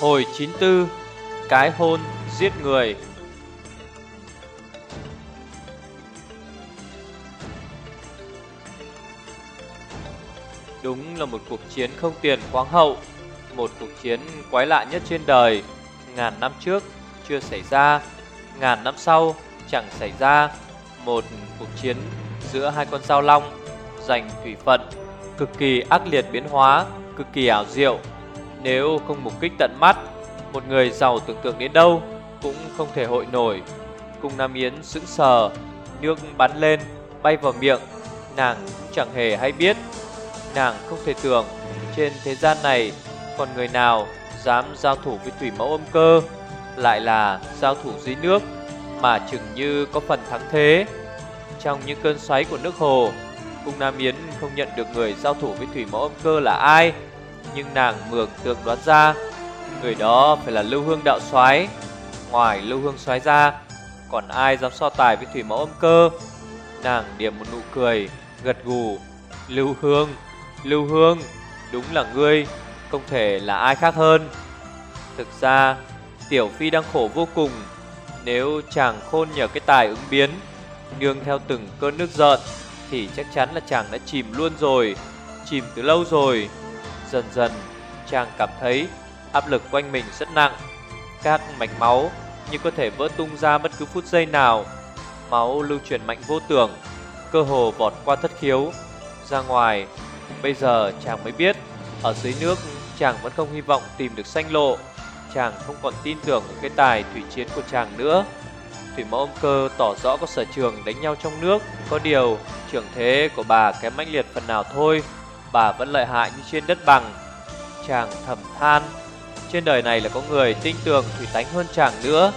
Hồi 94 Cái hôn giết người. Đúng là một cuộc chiến không tiền khoáng hậu, Một cuộc chiến quái lạ nhất trên đời. Ngàn năm trước, chưa xảy ra. Ngàn năm sau, chẳng xảy ra. Một cuộc chiến giữa hai con sao long, Giành thủy phận, Cực kỳ ác liệt biến hóa, Cực kỳ ảo diệu. Nếu không mục kích tận mắt Một người giàu tưởng tượng đến đâu Cũng không thể hội nổi. Cung Nam Yến sững sờ Nước bắn lên bay vào miệng. Nàng cũng chẳng hề hay biết Nàng không thể tưởng trên thế gian này còn người nào dám giao thủ với thủy mẫu âm cơ lại là giao thủ dưới nước mà chừng như có phần thắng thế. Trong những cơn xoáy của nước hồ, Cung Nam Yến không nhận được người giao thủ với thủy mẫu âm cơ là ai, nhưng nàng mường tượng đoán ra người đó phải là Lưu Hương đạo soái. Ngoài Lưu Hương soái ra, còn ai dám so tài với thủy mẫu âm cơ? Nàng điểm một nụ cười, gật gù, Lưu Hương Lưu Hương, đúng là ngươi, không thể là ai khác hơn. Thực ra, Tiểu Phi đang khổ vô cùng. Nếu chàng khôn nhờ cái tài ứng biến, nương theo từng cơn nước giận, thì chắc chắn là chàng đã chìm luôn rồi, chìm từ lâu rồi. Dần dần, chàng cảm thấy áp lực quanh mình rất nặng. Các mạch máu như có thể vỡ tung ra bất cứ phút giây nào. Máu lưu chuyển mạnh vô tưởng, cơ hồ vọt qua thất khiếu. Ra ngoài, Bây giờ chàng mới biết Ở dưới nước chàng vẫn không hy vọng tìm được sanh lộ Chàng không còn tin tưởng cái tài thủy chiến của chàng nữa Thủy mẫu ông cơ tỏ rõ có sở trường đánh nhau trong nước Có điều trưởng thế của bà kém mãnh liệt phần nào thôi Bà vẫn lợi hại như trên đất bằng Chàng thầm than Trên đời này là có người tinh tường thủy tánh hơn chàng nữa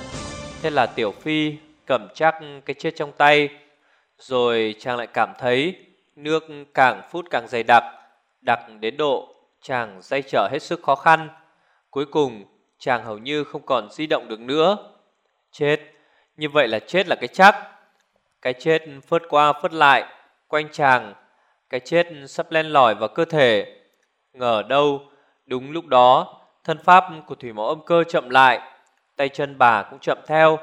Thế là Tiểu Phi cầm chắc cái chết trong tay Rồi chàng lại cảm thấy Nước càng phút càng dày đặc, đặc đến độ chàng dây trở hết sức khó khăn. Cuối cùng, chàng hầu như không còn di động được nữa. Chết, như vậy là chết là cái chắc. Cái chết phớt qua phớt lại, quanh chàng. Cái chết sắp len lỏi vào cơ thể. Ngờ đâu, đúng lúc đó, thân pháp của thủy mẫu âm cơ chậm lại. Tay chân bà cũng chậm theo.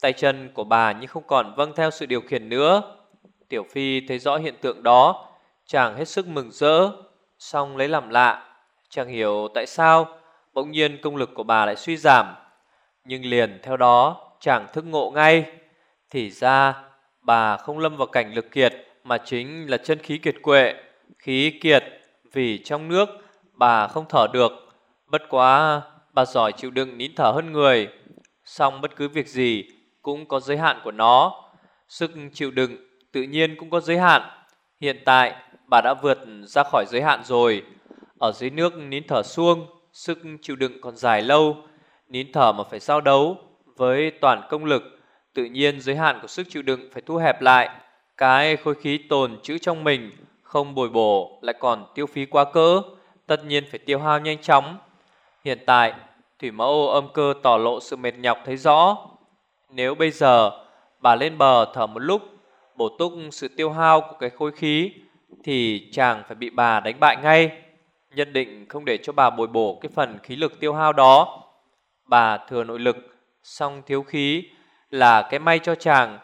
Tay chân của bà như không còn vâng theo sự điều khiển nữa. Tiểu Phi thấy rõ hiện tượng đó, chàng hết sức mừng rỡ, xong lấy làm lạ. Chàng hiểu tại sao bỗng nhiên công lực của bà lại suy giảm. Nhưng liền theo đó, chàng thức ngộ ngay. Thì ra, bà không lâm vào cảnh lực kiệt, mà chính là chân khí kiệt quệ. Khí kiệt, vì trong nước, bà không thở được. Bất quá, bà giỏi chịu đựng nín thở hơn người. song bất cứ việc gì cũng có giới hạn của nó. Sức chịu đựng tự nhiên cũng có giới hạn. Hiện tại, bà đã vượt ra khỏi giới hạn rồi. Ở dưới nước nín thở xuông, sức chịu đựng còn dài lâu. Nín thở mà phải giao đấu với toàn công lực, tự nhiên giới hạn của sức chịu đựng phải thu hẹp lại. Cái khối khí tồn trữ trong mình không bồi bổ lại còn tiêu phí quá cỡ, tất nhiên phải tiêu hao nhanh chóng. Hiện tại, thủy mẫu âm cơ tỏ lộ sự mệt nhọc thấy rõ. Nếu bây giờ bà lên bờ thở một lúc bổ túc sự tiêu hao của cái khối khí thì chàng phải bị bà đánh bại ngay. nhân định không để cho bà bồi bổ cái phần khí lực tiêu hao đó. Bà thừa nội lực, song thiếu khí là cái may cho chàng,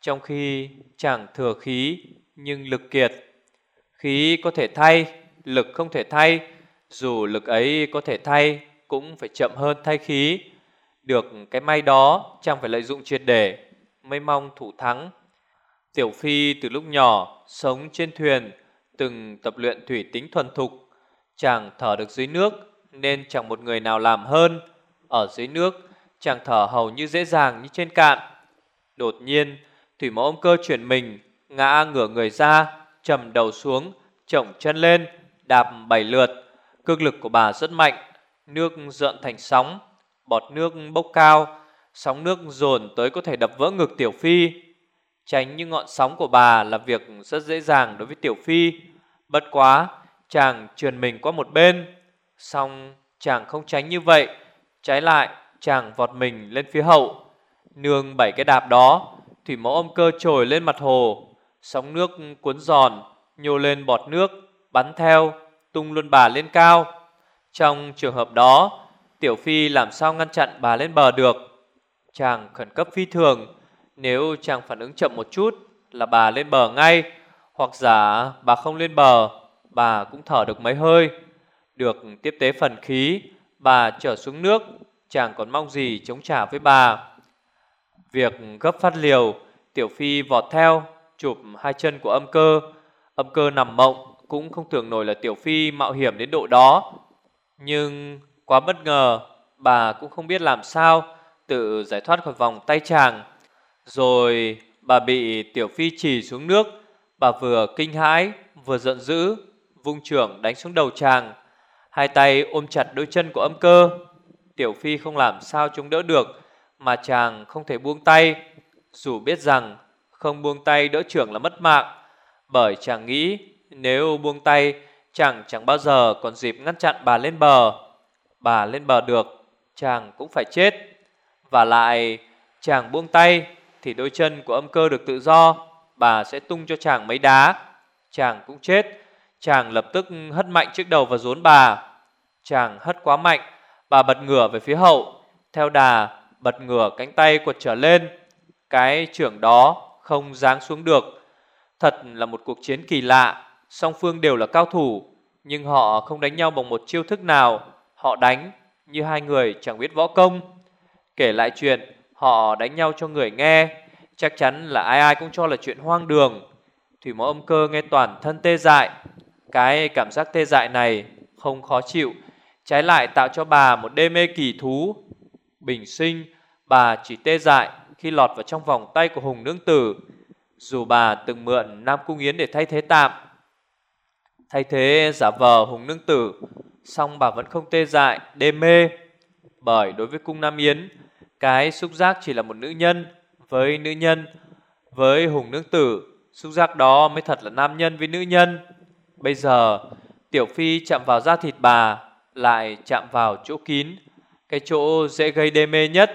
trong khi chàng thừa khí nhưng lực kiệt. Khí có thể thay, lực không thể thay, dù lực ấy có thể thay cũng phải chậm hơn thay khí. Được cái may đó chàng phải lợi dụng triệt để mới mong thủ thắng Tiểu Phi từ lúc nhỏ sống trên thuyền, từng tập luyện thủy tính thuần thục, chàng thở được dưới nước nên chẳng một người nào làm hơn. Ở dưới nước, chàng thở hầu như dễ dàng như trên cạn. Đột nhiên, thủy mẫu ông cơ chuyển mình, ngã ngửa người ra, trầm đầu xuống, chổng chân lên, đạp bảy lượt. Cước lực của bà rất mạnh, nước dợn thành sóng, bọt nước bốc cao, sóng nước dồn tới có thể đập vỡ ngực Tiểu Phi. Tránh những ngọn sóng của bà là việc rất dễ dàng đối với Tiểu Phi. Bất quá, chàng trườn mình qua một bên. Xong chàng không tránh như vậy. Trái lại, chàng vọt mình lên phía hậu. Nương bảy cái đạp đó, thủy mẫu âm cơ trồi lên mặt hồ. Sóng nước cuốn giòn, nhô lên bọt nước, bắn theo, tung luôn bà lên cao. Trong trường hợp đó, Tiểu Phi làm sao ngăn chặn bà lên bờ được Chàng khẩn cấp phi thường Nếu chàng phản ứng chậm một chút Là bà lên bờ ngay Hoặc giả bà không lên bờ Bà cũng thở được mấy hơi Được tiếp tế phần khí Bà trở xuống nước Chàng còn mong gì chống trả với bà Việc gấp phát liều, Tiểu Phi vọt theo, Chụp hai chân của âm cơ. Âm cơ nằm mộng, Cũng không tưởng nổi là Tiểu Phi mạo hiểm đến độ đó. Nhưng quá bất ngờ, Bà cũng không biết làm sao, Tự giải thoát khỏi vòng tay chàng. Rồi bà bị Tiểu Phi chỉ xuống nước. Bà vừa kinh hãi, Vừa giận dữ, Vung trưởng đánh xuống đầu chàng. Hai tay ôm chặt đôi chân của âm cơ. Tiểu Phi không làm sao chống đỡ được. Mà chàng không thể buông tay, Dù biết rằng Không buông tay đỡ trưởng là mất mạng. Bởi chàng nghĩ Nếu buông tay, Chàng chẳng bao giờ còn dịp ngăn chặn bà lên bờ. Bà lên bờ được, Chàng cũng phải chết. Và lại, chàng buông tay Thì đôi chân của âm cơ được tự do, Bà sẽ tung cho chàng mấy đá. Chàng cũng chết, Chàng lập tức hất mạnh trước đầu và rốn bà. Chàng hất quá mạnh, Bà bật ngửa về phía hậu, Theo đà bật ngửa cánh tay quật trở lên. Cái trưởng đó không giáng xuống được. Thật là một cuộc chiến kỳ lạ. Song phương đều là cao thủ, Nhưng họ không đánh nhau bằng một chiêu thức nào. Họ đánh như hai người chẳng biết võ công. Kể lại chuyện, Họ đánh nhau cho người nghe. Chắc chắn là ai ai cũng cho là chuyện hoang đường. Thủy mẫu âm cơ nghe toàn thân tê dại. Cái cảm giác tê dại này Không khó chịu. Trái lại tạo cho bà một đê mê kỳ thú. Bình sinh Bà chỉ tê dại khi lọt vào trong vòng tay của Hùng Nương Tử. Dù bà từng mượn Nam Cung Yến để thay thế tạm Thay thế giả vờ Hùng Nương Tử song bà vẫn không tê dại, đê mê. Bởi đối với cung Nam Yến Cái xúc giác chỉ là một nữ nhân Với nữ nhân Với Hùng Nương Tử Xúc giác đó mới thật là nam nhân với nữ nhân. Bây giờ Tiểu Phi chạm vào da thịt bà lại chạm vào chỗ kín, cái chỗ dễ gây đê mê nhất.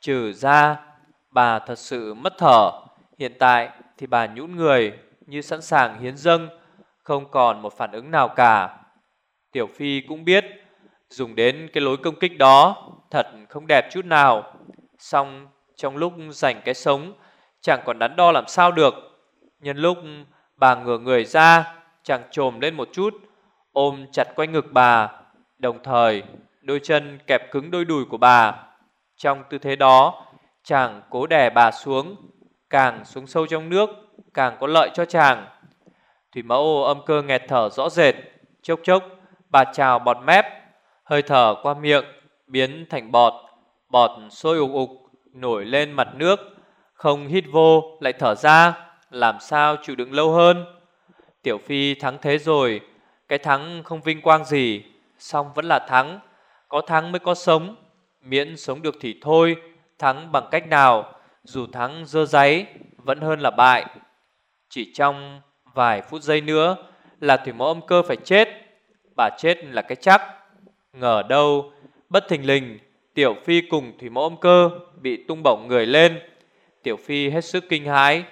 Trừ ra, bà thật sự mất thở. Hiện tại thì bà nhũn người như sẵn sàng hiến dâng, không còn một phản ứng nào cả. Tiểu Phi cũng biết, dùng đến cái lối công kích đó thật không đẹp chút nào. Xong trong lúc giành cái sống, chẳng còn đắn đo làm sao được. Nhân lúc bà ngửa người ra, chàng trồm lên một chút, ôm chặt quanh ngực bà, Đồng thời đôi chân kẹp cứng đôi đùi của bà. Trong tư thế đó, Chàng cố đè bà xuống, Càng xuống sâu trong nước, Càng có lợi cho chàng. Thủy mẫu âm cơ nghẹt thở rõ rệt. Chốc chốc, bà trào bọt mép, Hơi thở qua miệng Biến thành bọt Bọt sôi ục ục Nổi lên mặt nước. Không hít vô, lại thở ra, Làm sao chịu đựng lâu hơn? Tiểu Phi thắng thế rồi, Cái thắng không vinh quang gì, song vẫn là thắng. Có thắng mới có sống, Miễn sống được thì thôi, Thắng bằng cách nào? Dù thắng dơ giấy, Vẫn hơn là bại. Chỉ trong vài phút giây nữa Là thủy mẫu âm cơ phải chết. Bà chết là cái chắc. Ngờ đâu, Bất thình lình, Tiểu Phi cùng thủy mẫu âm cơ Bị tung bổng người lên. Tiểu Phi hết sức kinh hãi,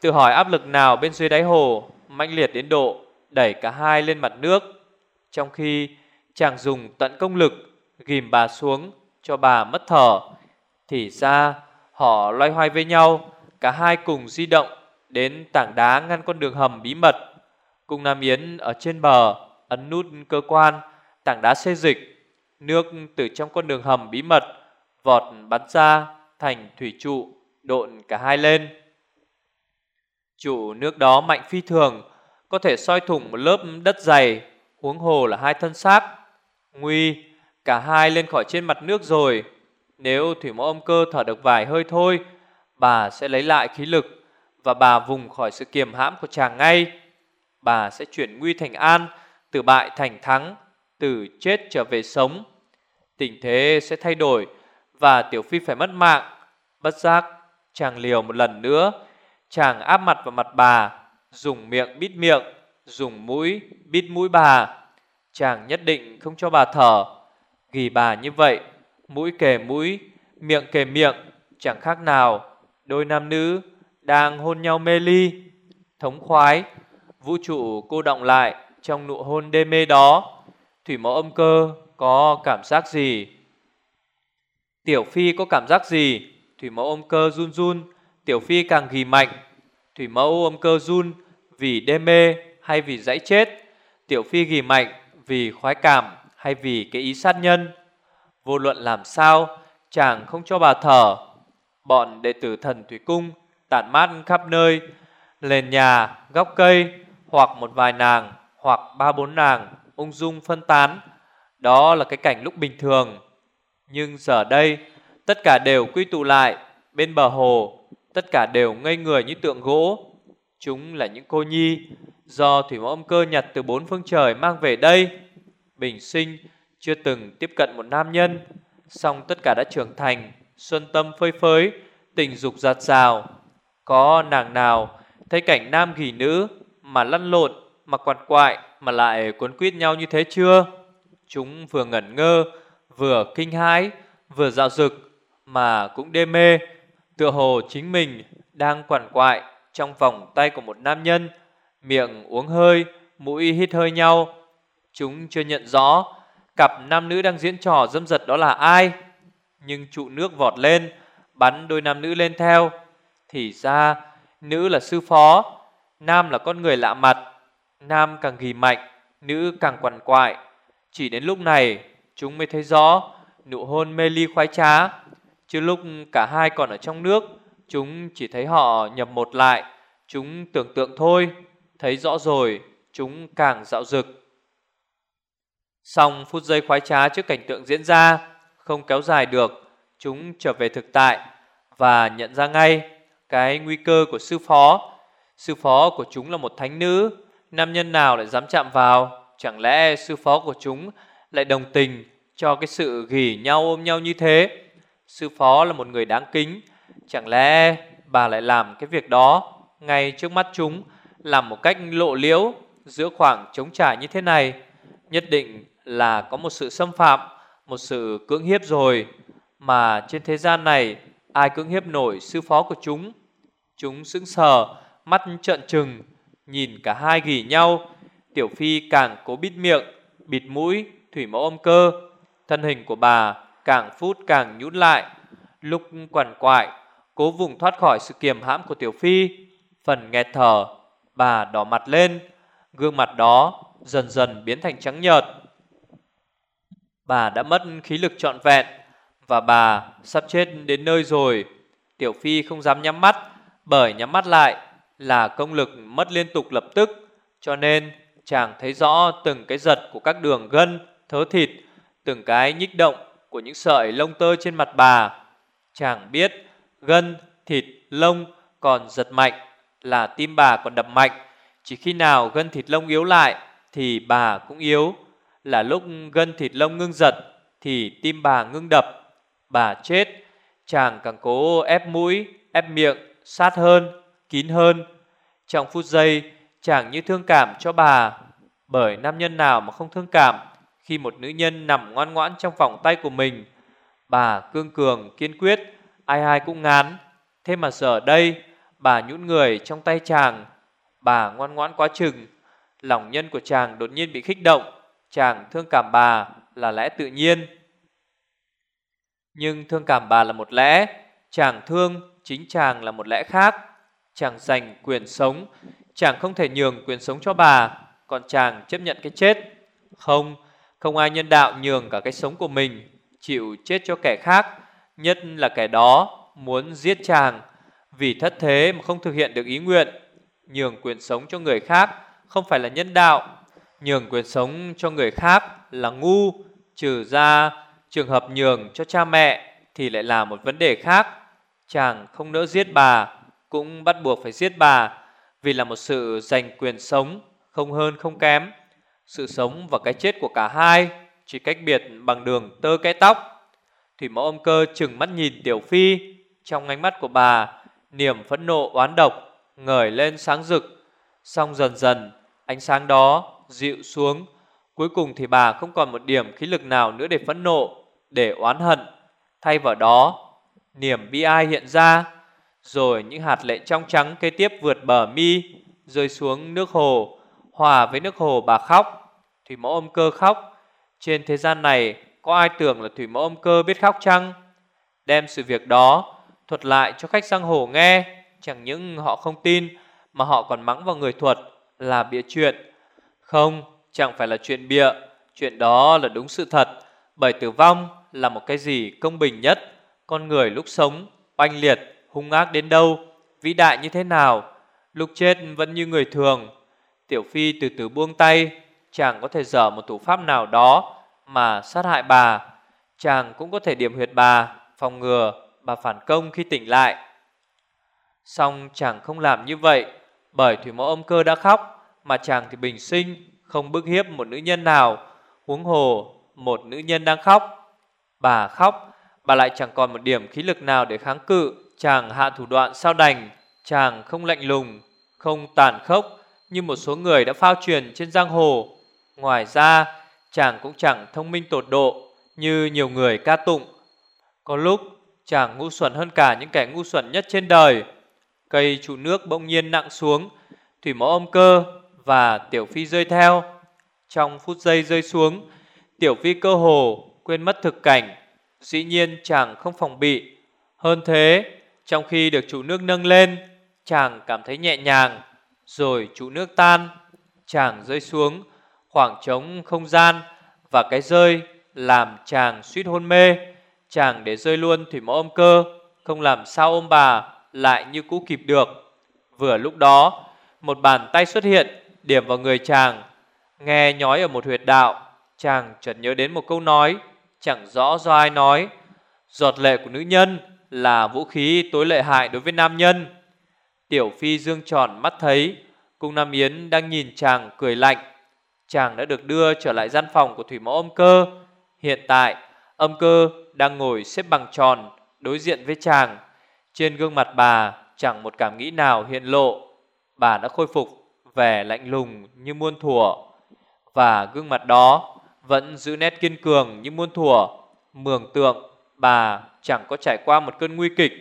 Tự hỏi áp lực nào bên dưới đáy hồ, mãnh liệt đến độ Đẩy cả hai lên mặt nước. Trong khi chàng dùng tận công lực ghim bà xuống cho bà mất thở. Thì ra họ loay hoay với nhau, cả hai cùng di động đến tảng đá ngăn con đường hầm bí mật. Cùng Nam Yến ở trên bờ ấn nút cơ quan, tảng đá xê dịch, nước từ trong con đường hầm bí mật vọt bắn ra thành thủy trụ độn cả hai lên. Trụ nước đó mạnh phi thường, có thể soi thủng một lớp đất dày, huống hồ là hai thân xác Nguy, cả hai lên khỏi trên mặt nước rồi. Nếu thủy mẫu âm cơ thở được vài hơi thôi, bà sẽ lấy lại khí lực và bà vùng khỏi sự kiềm hãm của chàng ngay. Bà sẽ chuyển nguy thành an, từ bại thành thắng, từ chết trở về sống. Tình thế sẽ thay đổi và Tiểu Phi phải mất mạng. Bất giác, chàng liều một lần nữa. Chàng áp mặt vào mặt bà, dùng miệng bít miệng, dùng mũi bít mũi bà. Chàng nhất định không cho bà thở Ghi bà như vậy Mũi kề mũi Miệng kề miệng Chẳng khác nào Đôi nam nữ Đang hôn nhau mê ly Thống khoái Vũ trụ cô động lại Trong nụ hôn đê mê đó Thủy mẫu âm cơ Có cảm giác gì Tiểu Phi có cảm giác gì? Thủy mẫu ôm cơ run run, Tiểu Phi càng ghi mạnh. Thủy mẫu ôm cơ run vì đê mê hay vì dãy chết. Tiểu Phi ghi mạnh vì khoái cảm hay vì cái ý sát nhân. Vô luận làm sao, chàng không cho bà thở. Bọn đệ tử thần Thủy Cung tản mát khắp nơi, lên nhà, góc cây, hoặc một vài nàng, hoặc ba bốn nàng, ung dung phân tán. Đó là cái cảnh lúc bình thường. Nhưng giờ đây, tất cả đều quy tụ lại bên bờ hồ, tất cả đều ngây người như tượng gỗ. Chúng là những cô nhi do thủy mẫu âm cơ nhặt từ bốn phương trời mang về đây. Bình sinh chưa từng tiếp cận một nam nhân, song tất cả đã trưởng thành, xuân tâm phơi phới, tình dục giạt rào. Có nàng nào thấy cảnh nam gỉ nữ mà lăn lộn, mà quằn quại, mà lại cuốn quýt nhau như thế chưa? Chúng vừa ngẩn ngơ, vừa kinh hãi, vừa dạo dực, mà cũng đê mê, tựa hồ chính mình đang quằn quại trong vòng tay của một nam nhân, miệng uống hơi, mũi hít hơi nhau. Chúng chưa nhận rõ cặp nam nữ đang diễn trò dâm dật đó là ai, nhưng trụ nước vọt lên, bắn đôi nam nữ lên theo. Thì ra, nữ là sư phó, nam là con người lạ mặt, nam càng ghi mạnh, nữ càng quằn quại. Chỉ đến lúc này, chúng mới thấy rõ nụ hôn mê ly khoái trá. Chứ lúc cả hai còn ở trong nước, chúng chỉ thấy họ nhập một lại, chúng tưởng tượng thôi, thấy rõ rồi, chúng càng dạo dực. Xong phút giây khoái trá trước cảnh tượng diễn ra, không kéo dài được, chúng trở về thực tại và nhận ra ngay cái nguy cơ của sư phó. Sư phó của chúng là một thánh nữ, nam nhân nào lại dám chạm vào? Chẳng lẽ sư phó của chúng lại đồng tình cho cái sự gỉ nhau ôm nhau như thế? Sư phó là một người đáng kính, chẳng lẽ bà lại làm cái việc đó ngay trước mắt chúng, làm một cách lộ liễu giữa khoảng trống trải như thế này? Nhất định là có một sự xâm phạm, một sự cưỡng hiếp rồi, mà trên thế gian này ai cưỡng hiếp nổi sư phó của chúng? Chúng sững sờ, mắt trợn trừng, nhìn cả hai gỉ nhau. Tiểu Phi càng cố bít miệng, bịt mũi, thủy mẫu ôm cơ. Thân hình của bà càng phút càng nhút lại. Lúc quằn quại, cố vùng thoát khỏi sự kiềm hãm của Tiểu Phi. Phần nghẹt thở, bà đỏ mặt lên. Gương mặt đó dần dần biến thành trắng nhợt. Bà đã mất khí lực trọn vẹn và bà sắp chết đến nơi rồi. Tiểu Phi không dám nhắm mắt bởi nhắm mắt lại là công lực mất liên tục lập tức, cho nên chàng thấy rõ từng cái giật của các đường gân, thớ thịt, từng cái nhích động của những sợi lông tơ trên mặt bà. Chàng biết gân, thịt, lông còn giật mạnh là tim bà còn đập mạnh. Chỉ khi nào gân thịt lông yếu lại thì bà cũng yếu. Là lúc gân thịt lông ngưng giật thì tim bà ngưng đập. Bà chết, chàng càng cố ép mũi, ép miệng sát hơn, kín hơn. Trong phút giây, chàng như thương cảm cho bà, bởi nam nhân nào mà không thương cảm khi một nữ nhân nằm ngoan ngoãn trong vòng tay của mình. Bà cương cường, kiên quyết, ai ai cũng ngán. Thế mà giờ đây, bà nhũn người trong tay chàng, bà ngoan ngoãn quá chừng. Lòng nhân của chàng đột nhiên bị khích động, chàng thương cảm bà là lẽ tự nhiên. Nhưng thương cảm bà là một lẽ, chàng thương chính chàng là một lẽ khác. Chàng giành quyền sống, chàng không thể nhường quyền sống cho bà, còn chàng chấp nhận cái chết. Không, không ai nhân đạo nhường cả cái sống của mình, chịu chết cho kẻ khác, nhất là kẻ đó muốn giết chàng. Vì thất thế mà không thực hiện được ý nguyện, nhường quyền sống cho người khác không phải là nhân đạo, nhường quyền sống cho người khác là ngu, trừ ra trường hợp nhường cho cha mẹ thì lại là một vấn đề khác. Chàng không nỡ giết bà, cũng bắt buộc phải giết bà, vì là một sự giành quyền sống, không hơn không kém. Sự sống và cái chết của cả hai chỉ cách biệt bằng đường tơ cái tóc. Thủy mẫu âm cơ chừng mắt nhìn Tiểu Phi, trong ánh mắt của bà, niềm phẫn nộ oán độc ngời lên sáng rực. Xong dần dần, ánh sáng đó dịu xuống. Cuối cùng thì bà không còn một điểm khí lực nào nữa để phẫn nộ, để oán hận. Thay vào đó niềm bi ai hiện ra, rồi những hạt lệ trong trắng kế tiếp vượt bờ mi, rơi xuống nước hồ, hòa với nước hồ bà khóc. Thủy mẫu ôm cơ khóc, trên thế gian này có ai tưởng là thủy mẫu ôm cơ biết khóc chăng? đem sự việc đó thuật lại cho khách sang hồ nghe, chẳng những họ không tin mà họ còn mắng vào người thuật là bịa chuyện. Không, chẳng phải là chuyện bịa, chuyện đó là đúng sự thật, bởi tử vong là một cái gì công bình nhất, con người lúc sống oanh liệt, hung ác đến đâu, vĩ đại như thế nào, lúc chết vẫn như người thường. Tiểu Phi từ từ buông tay, chàng có thể dở một thủ pháp nào đó mà sát hại bà, chàng cũng có thể điểm huyệt bà, phòng ngừa bà phản công khi tỉnh lại. Xong chàng không làm như vậy, bởi thủy mẫu âm cơ đã khóc, mà chàng thì bình sinh, không bức hiếp một nữ nhân nào, huống hồ một nữ nhân đang khóc. Bà khóc, bà lại chẳng còn một điểm khí lực nào để kháng cự, chàng hạ thủ đoạn sao đành, chàng không lạnh lùng, không tàn khốc như một số người đã phao truyền trên giang hồ. Ngoài ra, chàng cũng chẳng thông minh tột độ như nhiều người ca tụng. Có lúc, chàng ngu xuẩn hơn cả những kẻ ngu xuẩn nhất trên đời. Cây trụ nước bỗng nhiên nặng xuống, thủy mẫu ôm cơ và tiểu phi rơi theo. Trong phút giây rơi xuống, tiểu phi cơ hồ quên mất thực cảnh. Dĩ nhiên chàng không phòng bị. Hơn thế, trong khi được trụ nước nâng lên, chàng cảm thấy nhẹ nhàng, rồi trụ nước tan, chàng rơi xuống, khoảng trống không gian và cái rơi làm chàng suýt hôn mê. Chàng để rơi luôn thủy mẫu ôm cơ, không làm sao ôm bà lại như cũ kịp được. Vừa lúc đó, một bàn tay xuất hiện điểm vào người chàng, nghe nhói ở một huyệt đạo, chàng chợt nhớ đến một câu nói, chẳng rõ do ai nói. Giọt lệ của nữ nhân là vũ khí tối lệ hại đối với nam nhân. Tiểu Phi dương tròn mắt thấy, cung Nam Yến đang nhìn chàng cười lạnh. Chàng đã được đưa trở lại gian phòng của Thủy Mẫu âm cơ. Hiện tại, âm cơ đang ngồi xếp bằng tròn đối diện với chàng. Trên gương mặt bà chẳng một cảm nghĩ nào hiện lộ. Bà đã khôi phục vẻ lạnh lùng như muôn thuở. Và gương mặt đó vẫn giữ nét kiên cường như muôn thuở. Mường tượng bà chẳng có trải qua một cơn nguy kịch,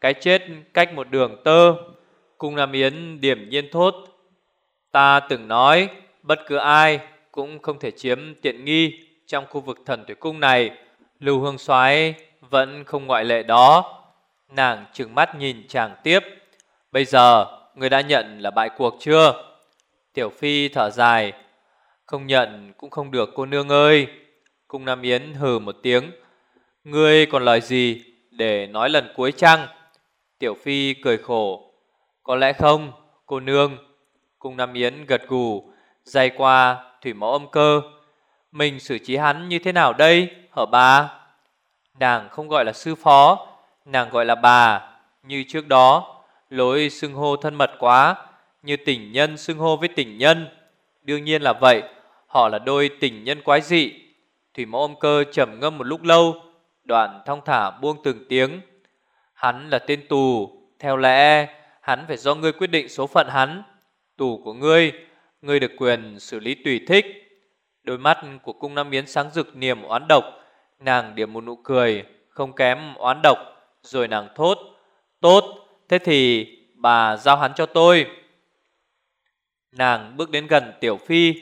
cái chết cách một đường tơ. Cung Nam Yến điểm nhiên thốt. Ta từng nói, bất cứ ai cũng không thể chiếm tiện nghi trong khu vực thần thủy cung này. Lưu Hương soái vẫn không ngoại lệ đó. Nàng trừng mắt nhìn chàng tiếp. Bây giờ, người đã nhận là bại cuộc chưa? Tiểu Phi thở dài. Không nhận cũng không được cô nương ơi. Cung Nam Yến hừ một tiếng. Ngươi còn lời gì để nói lần cuối chăng? Tiểu Phi cười khổ. Có lẽ không, cô nương. Cung Nam Yến gật gù, dày qua thủy mẫu âm cơ. Mình xử trí hắn như thế nào đây, hở bà? Nàng không gọi là sư phó, nàng gọi là bà. Như trước đó, lối xưng hô thân mật quá, như tình nhân xưng hô với tình nhân. Đương nhiên là vậy, họ là đôi tình nhân quái dị. Thủy mẫu ôm cơ trầm ngâm một lúc lâu, Đoạn thong thả buông từng tiếng Hắn là tên tù Theo lẽ hắn phải do ngươi quyết định số phận hắn Tù của ngươi Ngươi được quyền xử lý tùy thích Đôi mắt của cung Nam Yến sáng rực niềm oán độc Nàng điểm một nụ cười Không kém oán độc rồi nàng thốt Tốt Thế thì bà giao hắn cho tôi Nàng bước đến gần Tiểu Phi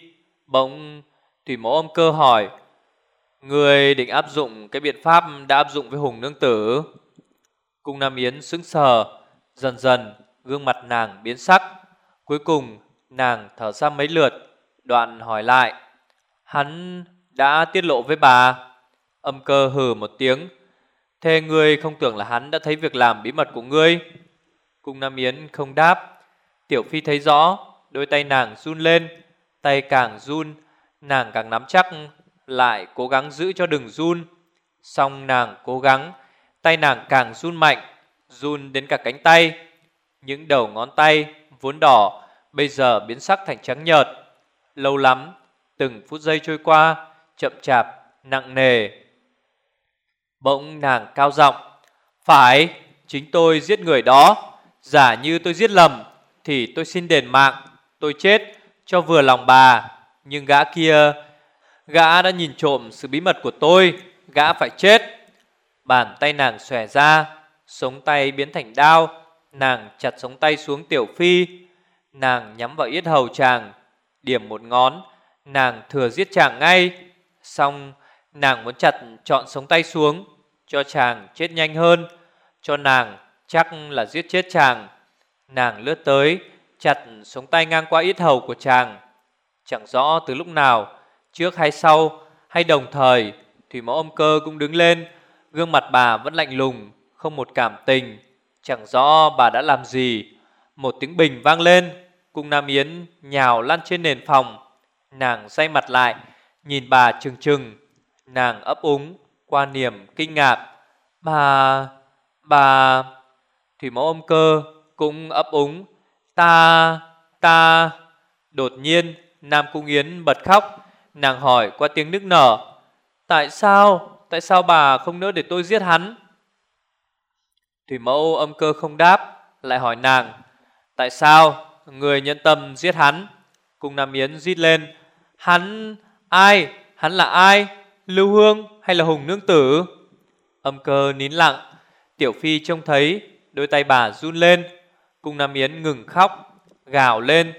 Bỗng Thủy mẫu âm cơ hỏi Người định áp dụng cái biện pháp đã áp dụng với Hùng Nương Tử. Cung Nam Yến sững sờ, dần dần gương mặt nàng biến sắc. Cuối cùng nàng thở ra mấy lượt, đoạn hỏi lại. Hắn đã tiết lộ với bà. Âm cơ hừ một tiếng. Thế ngươi không tưởng là hắn đã thấy việc làm bí mật của ngươi? Cung Nam Yến không đáp. Tiểu Phi thấy rõ, đôi tay nàng run lên. Tay càng run, nàng càng nắm chắc lại cố gắng giữ cho đừng run. Xong nàng cố gắng, tay nàng càng run mạnh, run đến cả cánh tay. Những đầu ngón tay vốn đỏ bây giờ biến sắc thành trắng nhợt. Lâu lắm, từng phút giây trôi qua, chậm chạp, nặng nề. Bỗng nàng cao giọng, "Phải, chính tôi giết người đó, giả như tôi giết lầm thì tôi xin đền mạng, tôi chết cho vừa lòng bà, nhưng gã kia Gã đã nhìn trộm sự bí mật của tôi. Gã phải chết. Bàn tay nàng xòe ra Sống tay biến thành đao. Nàng chặt sống tay xuống tiểu phi. Nàng nhắm vào yết hầu chàng Điểm một ngón. Nàng thừa giết chàng ngay. Xong nàng muốn chặt chọn sống tay xuống cho chàng chết nhanh hơn, cho nàng chắc là giết chết chàng. Nàng lướt tới, chặt sống tay ngang qua ít hầu của chàng. Chẳng rõ từ lúc nào, trước hay sau, hay đồng thời, Thủy mẫu âm cơ cũng đứng lên, gương mặt bà vẫn lạnh lùng, không một cảm tình. Chẳng rõ bà đã làm gì. Một tiếng bình vang lên, cung Nam Yến nhào lăn trên nền phòng. Nàng say mặt lại, nhìn bà trừng trừng. Nàng ấp úng, qua niềm kinh ngạc. Bà... bà... Thủy mẫu ôm cơ cũng ấp úng. Ta... ta... Đột nhiên, Nam Cung Yến bật khóc. Nàng hỏi qua tiếng nức nở. Tại sao? Tại sao bà không nỡ để tôi giết hắn? Thủy mẫu âm cơ không đáp, lại hỏi nàng. Tại sao người nhân tâm giết hắn? Cung Nam Yến rít lên. Hắn... ai? Hắn là ai? Lưu Hương hay là Hùng Nương Tử? Âm cơ nín lặng. Tiểu Phi trông thấy đôi tay bà run lên. Cung Nam Yến ngừng khóc, gào lên.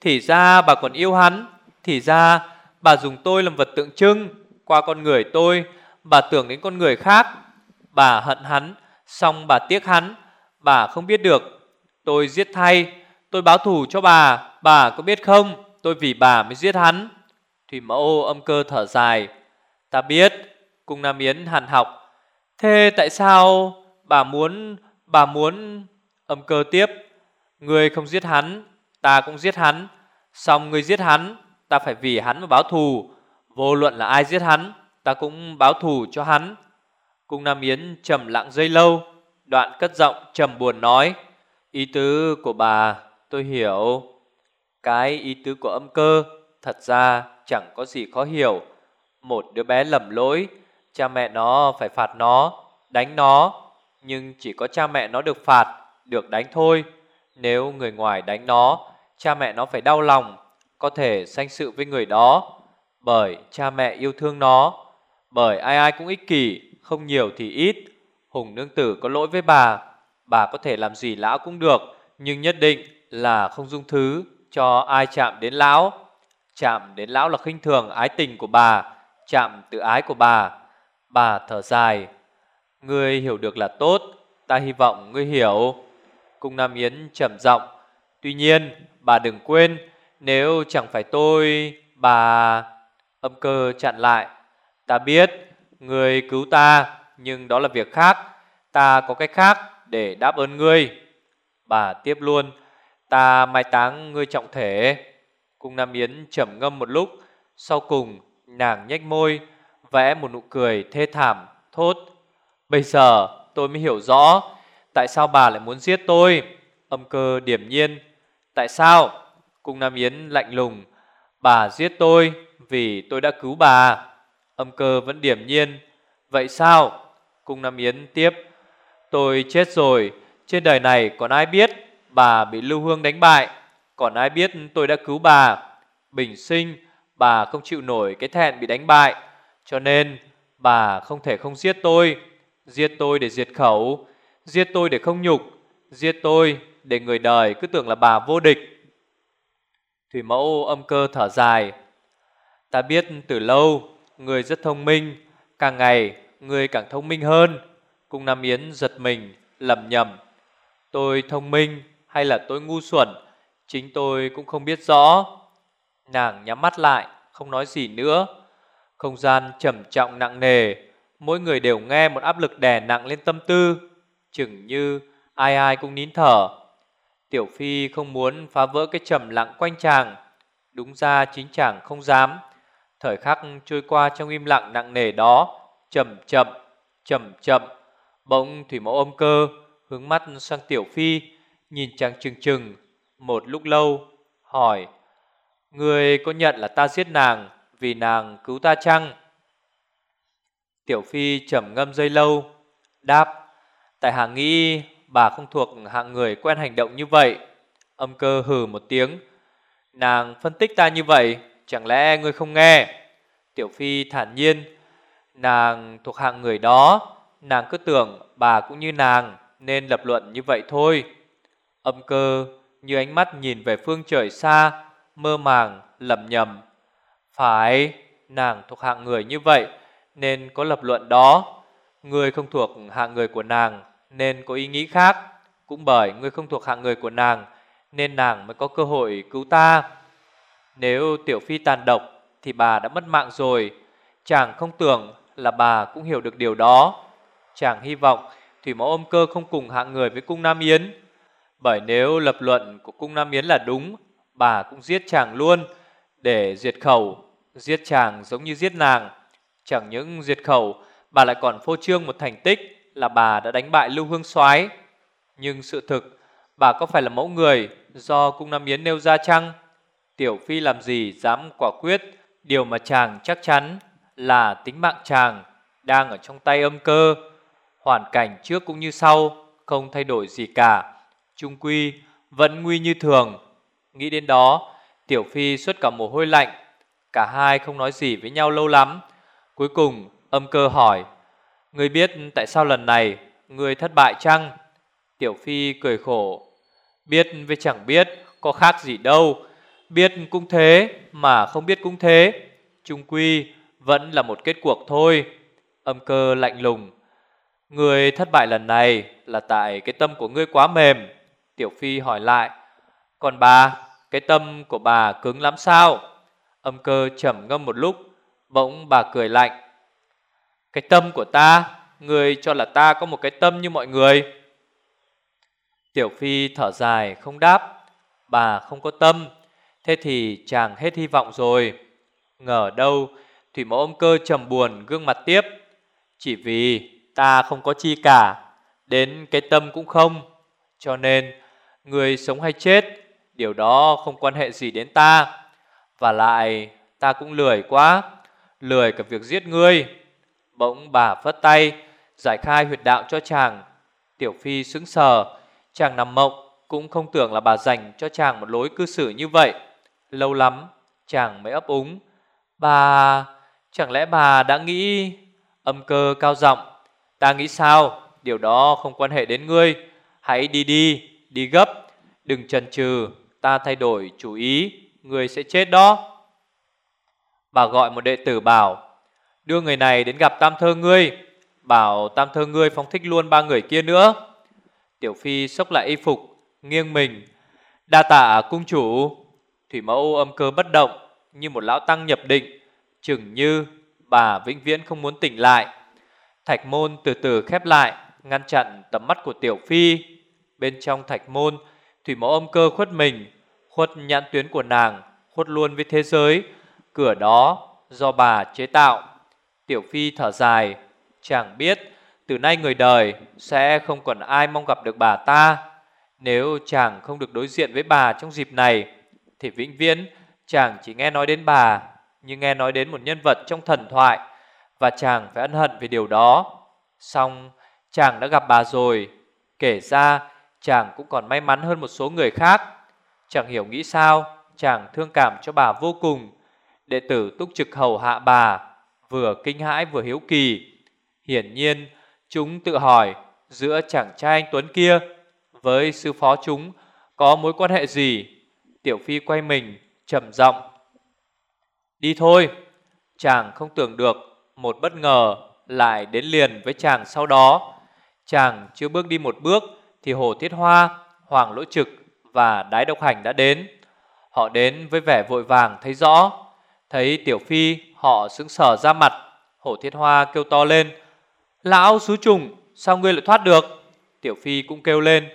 Thì ra bà còn yêu hắn. Thì ra bà dùng tôi làm vật tượng trưng. Qua con người tôi, bà tưởng đến con người khác. Bà hận hắn, xong bà tiếc hắn. Bà không biết được. Tôi giết thay, tôi báo thù cho bà. Bà có biết không? Tôi vì bà mới giết hắn. Thủy mẫu âm cơ thở dài. Ta biết, cung Nam Yến hàn học. Thế tại sao bà muốn, bà muốn... Âm cơ tiếp. Người không giết hắn, ta cũng giết hắn. Xong người giết hắn, ta phải vì hắn mà báo thù. Vô luận là ai giết hắn, ta cũng báo thù cho hắn. Cung Nam Yến trầm lặng dây lâu, đoạn cất giọng trầm buồn nói. Ý tứ của bà tôi hiểu. Cái ý tứ của âm cơ thật ra chẳng có gì khó hiểu. Một đứa bé lầm lỗi, cha mẹ nó phải phạt nó, đánh nó. Nhưng chỉ có cha mẹ nó được phạt, được đánh thôi. Nếu người ngoài đánh nó, cha mẹ nó phải đau lòng, có thể sanh sự với người đó. Bởi cha mẹ yêu thương nó, bởi ai ai cũng ích kỷ, không nhiều thì ít. Hùng nương tử có lỗi với bà, bà có thể làm gì lão cũng được, nhưng nhất định là không dung thứ cho ai chạm đến lão. Chạm đến lão là khinh thường ái tình của bà, chạm tự ái của bà. Bà thở dài, ngươi hiểu được là tốt, ta hy vọng ngươi hiểu. Cung Nam Yến trầm giọng, tuy nhiên bà đừng quên, nếu chẳng phải tôi, bà... Âm cơ chặn lại, ta biết, ngươi cứu ta, nhưng đó là việc khác, ta có cách khác để đáp ơn ngươi. Bà tiếp luôn, ta mai táng ngươi trọng thể. Cung Nam Yến trầm ngâm một lúc, sau cùng nàng nhếch môi, vẽ một nụ cười thê thảm, thốt. Bây giờ tôi mới hiểu rõ tại sao bà lại muốn giết tôi. Âm cơ điểm nhiên. Tại sao? Cung Nam Yến lạnh lùng. Bà giết tôi vì tôi đã cứu bà. Âm cơ vẫn điểm nhiên. Vậy sao? Cung Nam Yến tiếp. Tôi chết rồi, trên đời này còn ai biết bà bị Lưu Hương đánh bại, còn ai biết tôi đã cứu bà. Bình sinh, bà không chịu nổi cái thẹn bị đánh bại, cho nên bà không thể không giết tôi. Giết tôi để diệt khẩu, giết tôi để không nhục, giết tôi để người đời cứ tưởng là bà vô địch. Thủy mẫu âm cơ thở dài. Ta biết từ lâu, người rất thông minh, càng ngày người càng thông minh hơn. Cung Nam Yến giật mình, lầm nhầm. Tôi thông minh hay là tôi ngu xuẩn, chính tôi cũng không biết rõ. Nàng nhắm mắt lại, không nói gì nữa. Không gian trầm trọng nặng nề, mỗi người đều nghe một áp lực đè nặng lên tâm tư, chừng như ai ai cũng nín thở. Tiểu Phi không muốn phá vỡ cái trầm lặng quanh chàng, đúng ra chính chàng không dám. Thời khắc trôi qua trong im lặng nặng nề đó, chậm chậm, chậm chậm, bỗng thủy mẫu ôm cơ hướng mắt sang Tiểu Phi, nhìn chàng chừng chừng một lúc lâu, hỏi: "Ngươi có nhận là ta giết nàng vì nàng cứu ta chăng?" Tiểu Phi trầm ngâm dây lâu, đáp: "Tại hạ nghĩ bà không thuộc hạng người quen hành động như vậy." Âm cơ hừ một tiếng, "Nàng phân tích ta như vậy, chẳng lẽ ngươi không nghe?" Tiểu Phi thản nhiên, "Nàng thuộc hạng người đó, nàng cứ tưởng bà cũng như nàng nên lập luận như vậy thôi." Âm cơ như ánh mắt nhìn về phương trời xa, mơ màng lầm nhầm. Phải, nàng thuộc hạng người như vậy nên có lập luận đó. Ngươi không thuộc hạng người của nàng Nên có ý nghĩ khác. Cũng bởi ngươi không thuộc hạng người của nàng Nên nàng mới có cơ hội cứu ta. Nếu tiểu phi tàn độc Thì bà đã mất mạng rồi. Chàng không tưởng là bà cũng hiểu được điều đó. Chàng hy vọng Thủy mẫu ôm cơ không cùng hạng người với cung Nam Yến. Bởi nếu lập luận của cung Nam Yến là đúng Bà cũng giết chàng luôn Để diệt khẩu. Giết chàng giống như giết nàng. Chẳng những diệt khẩu, Bà lại còn phô trương một thành tích Là bà đã đánh bại Lưu Hương soái. Nhưng sự thực, Bà có phải là mẫu người Do cung Nam Yến nêu ra chăng? Tiểu Phi làm gì dám quả quyết? Điều mà chàng chắc chắn Là tính mạng chàng Đang ở trong tay âm cơ. Hoàn cảnh trước cũng như sau, Không thay đổi gì cả. Trung quy vẫn nguy như thường. Nghĩ đến đó, Tiểu Phi xuất cả mồ hôi lạnh Cả hai không nói gì với nhau lâu lắm. Cuối cùng âm cơ hỏi Ngươi biết tại sao lần này Ngươi thất bại chăng? Tiểu Phi cười khổ Biết với chẳng biết Có khác gì đâu. Biết cũng thế mà không biết cũng thế. Trung quy vẫn là một kết cuộc thôi. Âm cơ lạnh lùng Người thất bại lần này là tại cái tâm của ngươi quá mềm. Tiểu Phi hỏi lại Còn bà, cái tâm của bà cứng lắm sao? Âm cơ trầm ngâm một lúc, Bỗng bà cười lạnh. Cái tâm của ta, Người cho là ta có một cái tâm như mọi người. Tiểu Phi thở dài, không đáp. Bà không có tâm, Thế thì chàng hết hy vọng rồi. Ngờ đâu, Thủy mẫu ôm cơ trầm buồn gương mặt tiếp. Chỉ vì ta không có chi cả, Đến cái tâm cũng không. Cho nên, Người sống hay chết, Điều đó không quan hệ gì đến ta. Và lại, ta cũng lười quá, Lười cả việc giết ngươi. Bỗng bà phất tay, Giải khai huyệt đạo cho chàng. Tiểu Phi sững sờ, Chàng nằm mộng, Cũng không tưởng là bà dành cho chàng một lối cư xử như vậy. Lâu lắm, Chàng mới ấp úng, Bà, Chẳng lẽ bà đã nghĩ Âm cơ cao giọng? Ta nghĩ sao? Điều đó không quan hệ đến ngươi. Hãy đi đi Đi gấp, Đừng chần chừ, Ta thay đổi chủ ý người sẽ chết đó. Bà gọi một đệ tử bảo, Đưa người này đến gặp tam thơ ngươi. Bảo tam thơ ngươi phóng thích luôn ba người kia nữa. Tiểu Phi xốc lại y phục, Nghiêng mình. Đa tạ cung chủ. Thủy mẫu âm cơ bất động, Như một lão tăng nhập định, Chừng như bà vĩnh viễn không muốn tỉnh lại. Thạch môn từ từ khép lại, Ngăn chặn tầm mắt của Tiểu Phi. Bên trong thạch môn, Thủy mẫu âm cơ khuất mình Khuất nhãn tuyến của nàng, Khuất luôn với thế giới, Cửa đó do bà chế tạo. Tiểu Phi thở dài Chẳng biết, từ nay người đời Sẽ không còn ai mong gặp được bà ta. Nếu chàng không được đối diện với bà trong dịp này, Thì vĩnh viễn chàng chỉ nghe nói đến bà Nhưng nghe nói đến một nhân vật trong thần thoại, Và chàng phải ân hận về điều đó. Xong, chàng đã gặp bà rồi. Kể ra, chàng cũng còn may mắn hơn một số người khác. Chẳng hiểu nghĩ sao, Chàng thương cảm cho bà vô cùng. Đệ tử túc trực hầu hạ bà, Vừa kinh hãi vừa hiếu kỳ. Hiển nhiên, chúng tự hỏi, Giữa chàng trai anh Tuấn kia, Với sư phó chúng, Có mối quan hệ gì? Tiểu Phi quay mình, trầm giọng. Đi thôi. Chàng không tưởng được, Một bất ngờ lại đến liền với chàng sau đó. Chàng chưa bước đi một bước Thì Hồ Thiết Hoa Hoàng Lỗ Trực và Đái Độc Hành đã đến. Họ đến với vẻ vội vàng thấy rõ. Thấy Tiểu Phi, họ sững sờ ra mặt, Hổ Thiết Hoa kêu to lên. Lão xú trùng, Sao ngươi lại thoát được? Tiểu Phi cũng kêu lên.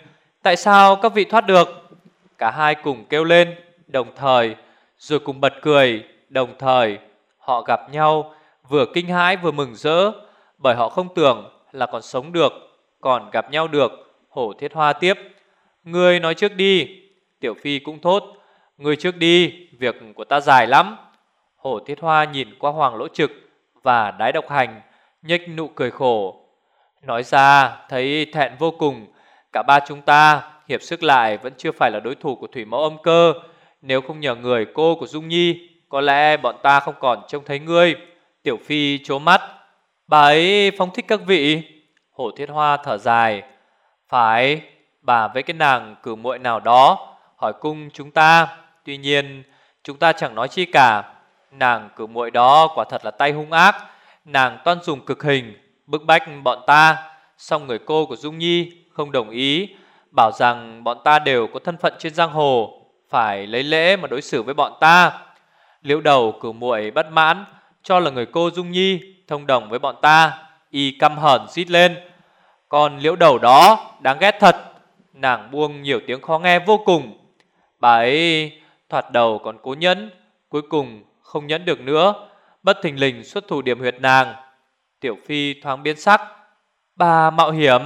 Tại sao các vị thoát được? Cả hai cùng kêu lên, Đồng thời, Rồi cùng bật cười, Đồng thời, Họ gặp nhau, Vừa kinh hãi vừa mừng rỡ, Bởi họ không tưởng là còn sống được, Còn gặp nhau được, Hổ Thiết Hoa tiếp. Ngươi nói trước đi Tiểu Phi cũng thốt Ngươi trước đi Việc của ta dài lắm Hổ Thiết Hoa nhìn qua Hoàng Lỗ Trực và Đái Độc Hành, nhếch nụ cười khổ. Nói ra thấy thẹn vô cùng, cả ba chúng ta hiệp sức lại vẫn chưa phải là đối thủ của Thủy Mẫu Âm Cơ. Nếu không nhờ người cô của Dung Nhi, có lẽ bọn ta không còn trông thấy ngươi. Tiểu Phi chố mắt, bà ấy phong thích các vị. Hổ Thiết Hoa thở dài, phải, bà với cái nàng cử muội nào đó hỏi cung chúng ta. Tuy nhiên, chúng ta chẳng nói chi cả Nàng cử muội đó quả thật là tay hung ác Nàng toan dùng cực hình bức bách bọn ta, song người cô của Dung Nhi không đồng ý, bảo rằng bọn ta đều có thân phận trên giang hồ, phải lấy lễ mà đối xử với bọn ta. Liễu đầu cửu muội bất mãn, cho là người cô Dung Nhi thông đồng với bọn ta, y căm hờn rít lên. Còn liễu đầu đó đáng ghét thật, nàng buông nhiều tiếng khó nghe vô cùng. Bà ấy thoạt đầu còn cố nhẫn, cuối cùng không nhẫn được nữa, bất thình lình xuất thủ điểm huyệt nàng. Tiểu Phi thoáng biến sắc, bà mạo hiểm